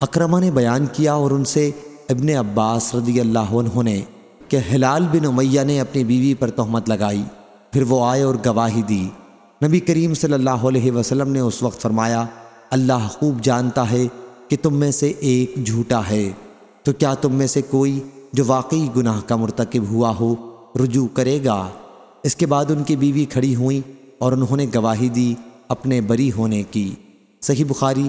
اکرمہ نے بیان کیا اور ان سے ابن عباس رضی اللہ عنہ نے کہ حلال بن امیہ نے اپنی بیوی پر تہمت لگائی، پھر وہ آئے اور گواہی دی۔ نبی کریم صلی اللہ علیہ وسلم نے اس وقت فرمایا، اللہ خوب جانتا ہے کہ تم میں سے ایک جھوٹا ہے۔ تو کیا تم میں سے کوئی جو واقعی گناہ کا مرتکب ہوا ہو، رجوع کرے گا؟ اس کے بعد ان کی بیوی کھڑی ہوئیں اور انہوں نے گواہی دی اپنے بری ہونے کی۔ صحیح بخاری